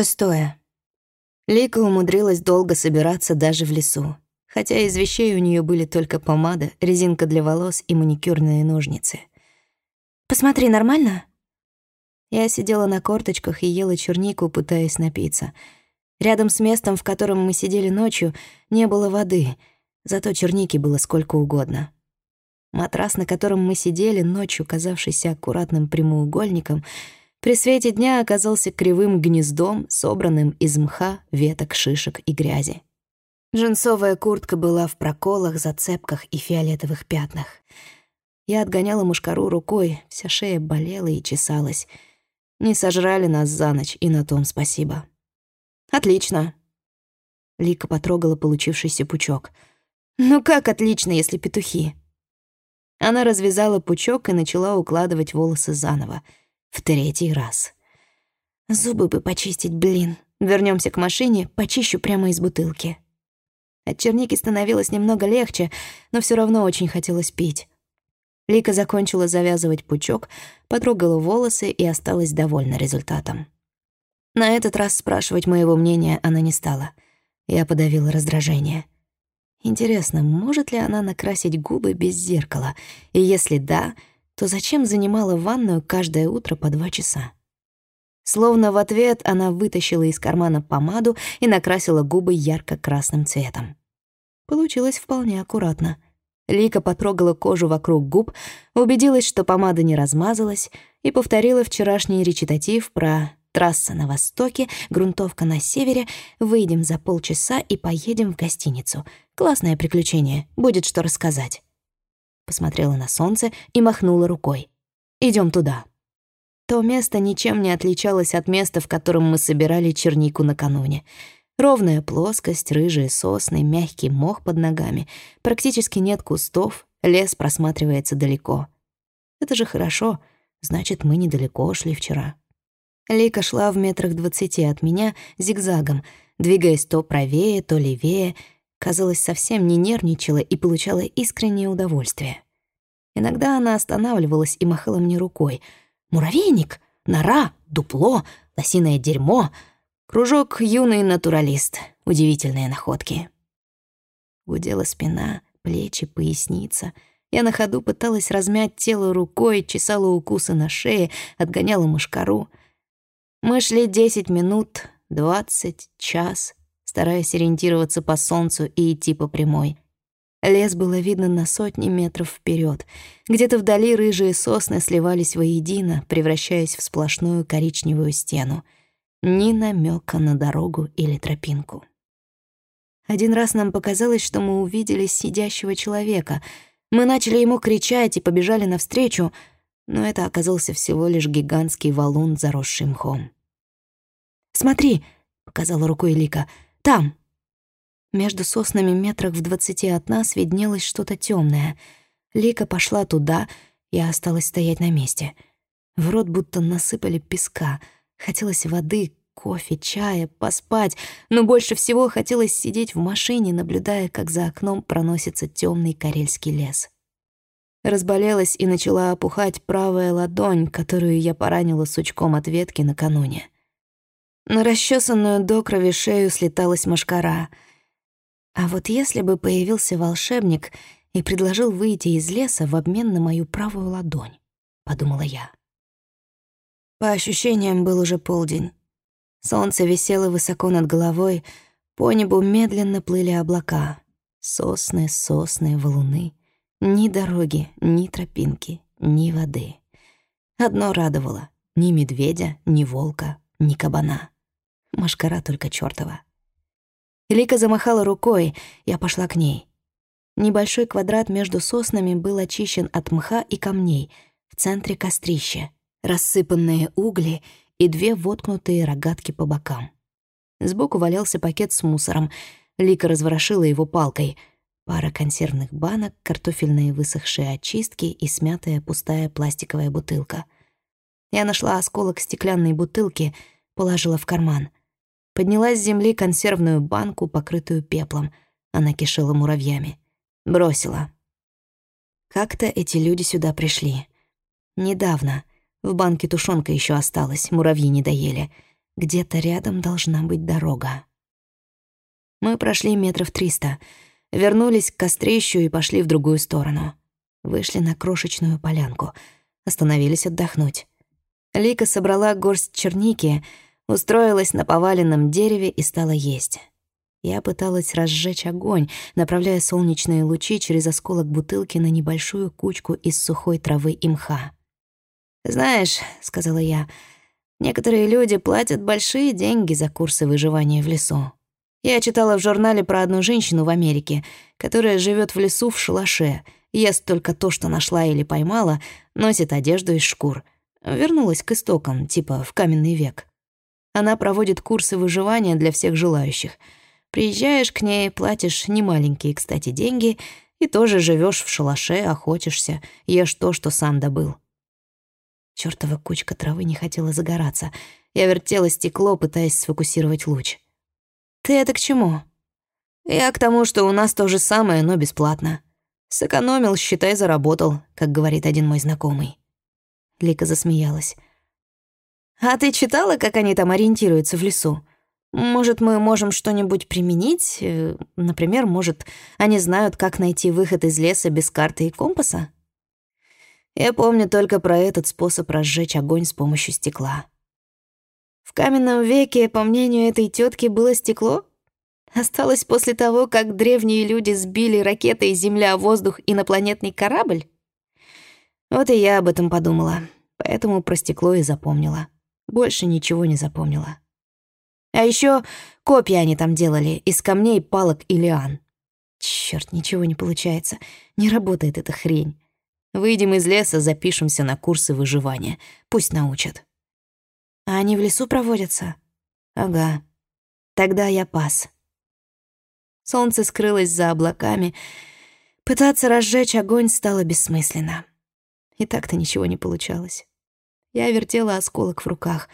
Шестое. Лика умудрилась долго собираться даже в лесу, хотя из вещей у нее были только помада, резинка для волос и маникюрные ножницы. «Посмотри, нормально?» Я сидела на корточках и ела чернику, пытаясь напиться. Рядом с местом, в котором мы сидели ночью, не было воды, зато черники было сколько угодно. Матрас, на котором мы сидели, ночью казавшийся аккуратным прямоугольником — при свете дня оказался кривым гнездом, собранным из мха, веток, шишек и грязи. Джинсовая куртка была в проколах, зацепках и фиолетовых пятнах. Я отгоняла мушкару рукой, вся шея болела и чесалась. Не сожрали нас за ночь, и на том спасибо. «Отлично!» Лика потрогала получившийся пучок. «Ну как отлично, если петухи?» Она развязала пучок и начала укладывать волосы заново — в третий раз. Зубы бы почистить, блин. Вернемся к машине, почищу прямо из бутылки. От черники становилось немного легче, но все равно очень хотелось пить. Лика закончила завязывать пучок, потрогала волосы и осталась довольна результатом. На этот раз спрашивать моего мнения она не стала. Я подавила раздражение. Интересно, может ли она накрасить губы без зеркала? И если да, то зачем занимала ванную каждое утро по два часа? Словно в ответ она вытащила из кармана помаду и накрасила губы ярко-красным цветом. Получилось вполне аккуратно. Лика потрогала кожу вокруг губ, убедилась, что помада не размазалась, и повторила вчерашний речитатив про «трасса на востоке, грунтовка на севере, выйдем за полчаса и поедем в гостиницу. Классное приключение, будет что рассказать» посмотрела на солнце и махнула рукой. Идем туда». То место ничем не отличалось от места, в котором мы собирали чернику накануне. Ровная плоскость, рыжие сосны, мягкий мох под ногами. Практически нет кустов, лес просматривается далеко. Это же хорошо, значит, мы недалеко шли вчера. Лика шла в метрах двадцати от меня зигзагом, двигаясь то правее, то левее, казалось, совсем не нервничала и получала искреннее удовольствие. Иногда она останавливалась и махала мне рукой. «Муравейник! Нора! Дупло! Лосиное дерьмо!» Кружок «Юный натуралист». Удивительные находки. Гудела спина, плечи, поясница. Я на ходу пыталась размять тело рукой, чесала укусы на шее, отгоняла мышкару. Мы шли десять минут, двадцать, час — стараясь ориентироваться по солнцу и идти по прямой. Лес было видно на сотни метров вперед. Где-то вдали рыжие сосны сливались воедино, превращаясь в сплошную коричневую стену. Ни намека на дорогу или тропинку. Один раз нам показалось, что мы увидели сидящего человека. Мы начали ему кричать и побежали навстречу, но это оказался всего лишь гигантский валун, заросший мхом. «Смотри!» — показала рукой Лика — там!» Между соснами метрах в двадцати от нас виднелось что-то темное. Лика пошла туда, я осталась стоять на месте. В рот будто насыпали песка. Хотелось воды, кофе, чая, поспать, но больше всего хотелось сидеть в машине, наблюдая, как за окном проносится темный карельский лес. Разболелась и начала опухать правая ладонь, которую я поранила сучком от ветки накануне. На расчесанную до крови шею слеталась машкара. А вот если бы появился волшебник и предложил выйти из леса в обмен на мою правую ладонь, подумала я. По ощущениям, был уже полдень. Солнце висело высоко над головой, по небу медленно плыли облака. Сосны, сосны, валуны. Ни дороги, ни тропинки, ни воды. Одно радовало — ни медведя, ни волка, ни кабана. Машкара только чёртова. Лика замахала рукой, я пошла к ней. Небольшой квадрат между соснами был очищен от мха и камней, в центре кострище, рассыпанные угли и две воткнутые рогатки по бокам. Сбоку валялся пакет с мусором. Лика разворошила его палкой. Пара консервных банок, картофельные высохшие очистки и смятая пустая пластиковая бутылка. Я нашла осколок стеклянной бутылки, положила в карман — Подняла с земли консервную банку, покрытую пеплом. Она кишела муравьями. Бросила. Как-то эти люди сюда пришли. Недавно. В банке тушенка еще осталась, муравьи не доели. Где-то рядом должна быть дорога. Мы прошли метров триста, вернулись к кострищу и пошли в другую сторону. Вышли на крошечную полянку, остановились отдохнуть. Лика собрала горсть черники, устроилась на поваленном дереве и стала есть. Я пыталась разжечь огонь, направляя солнечные лучи через осколок бутылки на небольшую кучку из сухой травы и мха. «Знаешь», — сказала я, — «некоторые люди платят большие деньги за курсы выживания в лесу. Я читала в журнале про одну женщину в Америке, которая живет в лесу в шалаше, ест только то, что нашла или поймала, носит одежду из шкур. Вернулась к истокам, типа в каменный век. Она проводит курсы выживания для всех желающих. Приезжаешь к ней, платишь немаленькие, кстати, деньги и тоже живешь в шалаше, охотишься, ешь то, что сам добыл. Чёртова кучка травы не хотела загораться. Я вертела стекло, пытаясь сфокусировать луч. «Ты это к чему?» «Я к тому, что у нас то же самое, но бесплатно. Сэкономил, считай, заработал, как говорит один мой знакомый». Лика засмеялась. «А ты читала, как они там ориентируются в лесу? Может, мы можем что-нибудь применить? Э, например, может, они знают, как найти выход из леса без карты и компаса?» Я помню только про этот способ разжечь огонь с помощью стекла. В каменном веке, по мнению этой тетки, было стекло? Осталось после того, как древние люди сбили ракетой Земля-воздух инопланетный корабль? Вот и я об этом подумала, поэтому про стекло и запомнила. Больше ничего не запомнила. А еще копья они там делали из камней, палок и лиан. Черт, ничего не получается. Не работает эта хрень. Выйдем из леса, запишемся на курсы выживания. Пусть научат. А они в лесу проводятся? Ага. Тогда я пас. Солнце скрылось за облаками. Пытаться разжечь огонь стало бессмысленно. И так-то ничего не получалось. Я вертела осколок в руках.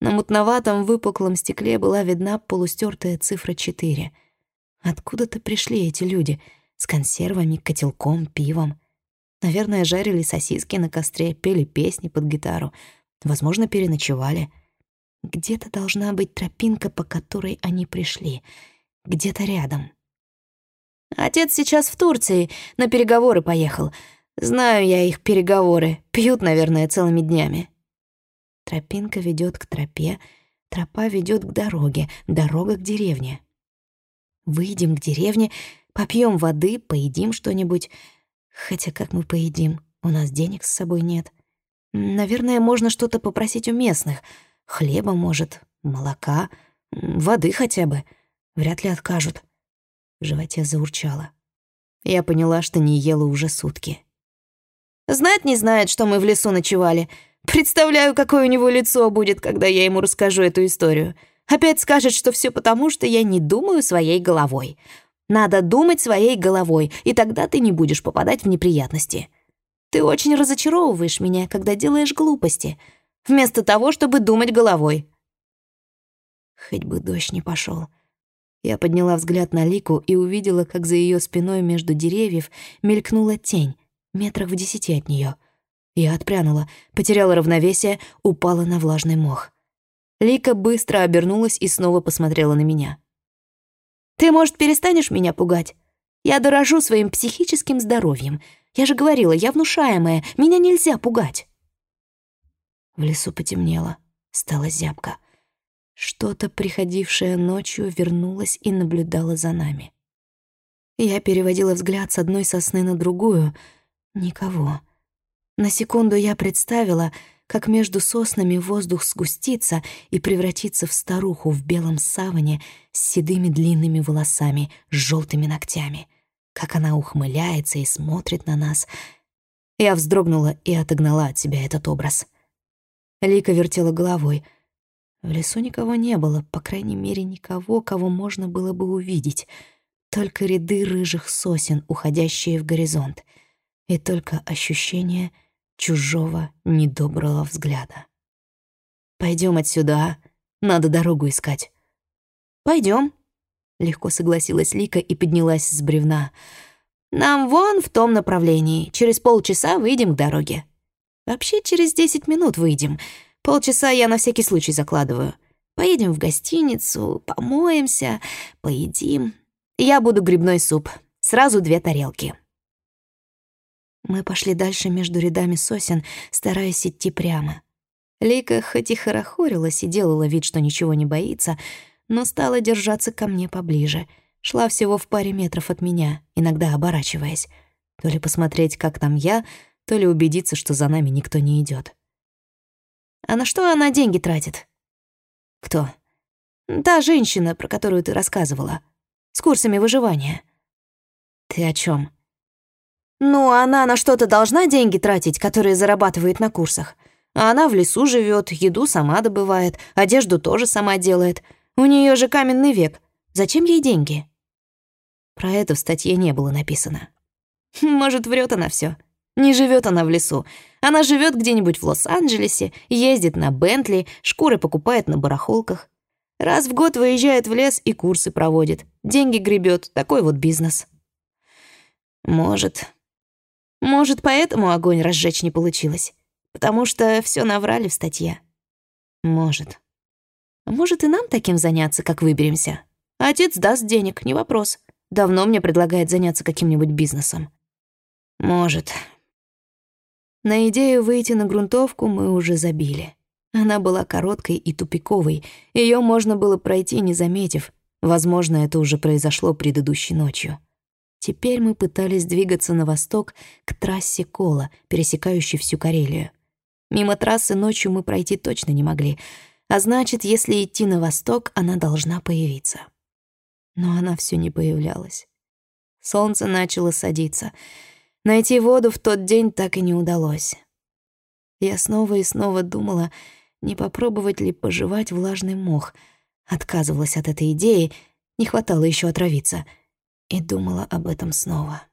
На мутноватом выпуклом стекле была видна полустертая цифра 4. Откуда-то пришли эти люди с консервами, котелком, пивом. Наверное, жарили сосиски на костре, пели песни под гитару — Возможно, переночевали. Где-то должна быть тропинка, по которой они пришли. Где-то рядом. Отец сейчас в Турции, на переговоры поехал. Знаю я их переговоры. Пьют, наверное, целыми днями. Тропинка ведет к тропе, тропа ведет к дороге, дорога к деревне. Выйдем к деревне, попьем воды, поедим что-нибудь. Хотя как мы поедим? У нас денег с собой нет. Наверное, можно что-то попросить у местных. Хлеба, может, молока, воды хотя бы. Вряд ли откажут. В животе заурчало. Я поняла, что не ела уже сутки. Знать не знает, что мы в лесу ночевали. Представляю, какое у него лицо будет, когда я ему расскажу эту историю. Опять скажет, что все потому, что я не думаю своей головой. Надо думать своей головой, и тогда ты не будешь попадать в неприятности. Ты очень разочаровываешь меня, когда делаешь глупости, вместо того, чтобы думать головой. Хоть бы дождь не пошел. Я подняла взгляд на Лику и увидела, как за ее спиной между деревьев мелькнула тень, метрах в десяти от нее. Я отпрянула, потеряла равновесие, упала на влажный мох. Лика быстро обернулась и снова посмотрела на меня. «Ты, может, перестанешь меня пугать? Я дорожу своим психическим здоровьем. Я же говорила, я внушаемая, меня нельзя пугать. В лесу потемнело, стало зябко. Что-то, приходившее ночью, вернулось и наблюдало за нами. Я переводила взгляд с одной сосны на другую. Никого. На секунду я представила, как между соснами воздух сгустится и превратится в старуху в белом саване с седыми длинными волосами, с желтыми ногтями — как она ухмыляется и смотрит на нас. Я вздрогнула и отогнала от себя этот образ. Лика вертела головой. В лесу никого не было, по крайней мере, никого, кого можно было бы увидеть. Только ряды рыжих сосен, уходящие в горизонт. И только ощущение чужого недоброго взгляда. Пойдем отсюда, а? Надо дорогу искать». Пойдем, Легко согласилась Лика и поднялась с бревна. «Нам вон в том направлении. Через полчаса выйдем к дороге». «Вообще через десять минут выйдем. Полчаса я на всякий случай закладываю. Поедем в гостиницу, помоемся, поедим. Я буду грибной суп. Сразу две тарелки. Мы пошли дальше между рядами сосен, стараясь идти прямо. Лейка хоть и хорохорилась и делала вид, что ничего не боится, но стала держаться ко мне поближе. Шла всего в паре метров от меня, иногда оборачиваясь. То ли посмотреть, как там я, то ли убедиться, что за нами никто не идет. «А на что она деньги тратит?» «Кто?» «Та женщина, про которую ты рассказывала. С курсами выживания». «Ты о чем? «Ну, она на что-то должна деньги тратить, которые зарабатывает на курсах. А она в лесу живет, еду сама добывает, одежду тоже сама делает. У нее же каменный век. Зачем ей деньги?» Про это в статье не было написано. Может, врет она все. Не живет она в лесу. Она живет где-нибудь в Лос-Анджелесе, ездит на Бентли, шкуры покупает на барахолках. Раз в год выезжает в лес и курсы проводит. Деньги гребет. Такой вот бизнес. Может. Может, поэтому огонь разжечь не получилось. Потому что все наврали в статье. Может. Может, и нам таким заняться, как выберемся. Отец даст денег, не вопрос. Давно мне предлагает заняться каким-нибудь бизнесом. Может. На идею выйти на грунтовку мы уже забили. Она была короткой и тупиковой, ее можно было пройти, не заметив. Возможно, это уже произошло предыдущей ночью. Теперь мы пытались двигаться на восток к трассе Кола, пересекающей всю Карелию. Мимо трассы ночью мы пройти точно не могли, а значит, если идти на восток, она должна появиться. Но она все не появлялась. Солнце начало садиться — Найти воду в тот день так и не удалось. Я снова и снова думала, не попробовать ли пожевать влажный мох. Отказывалась от этой идеи, не хватало еще отравиться. И думала об этом снова.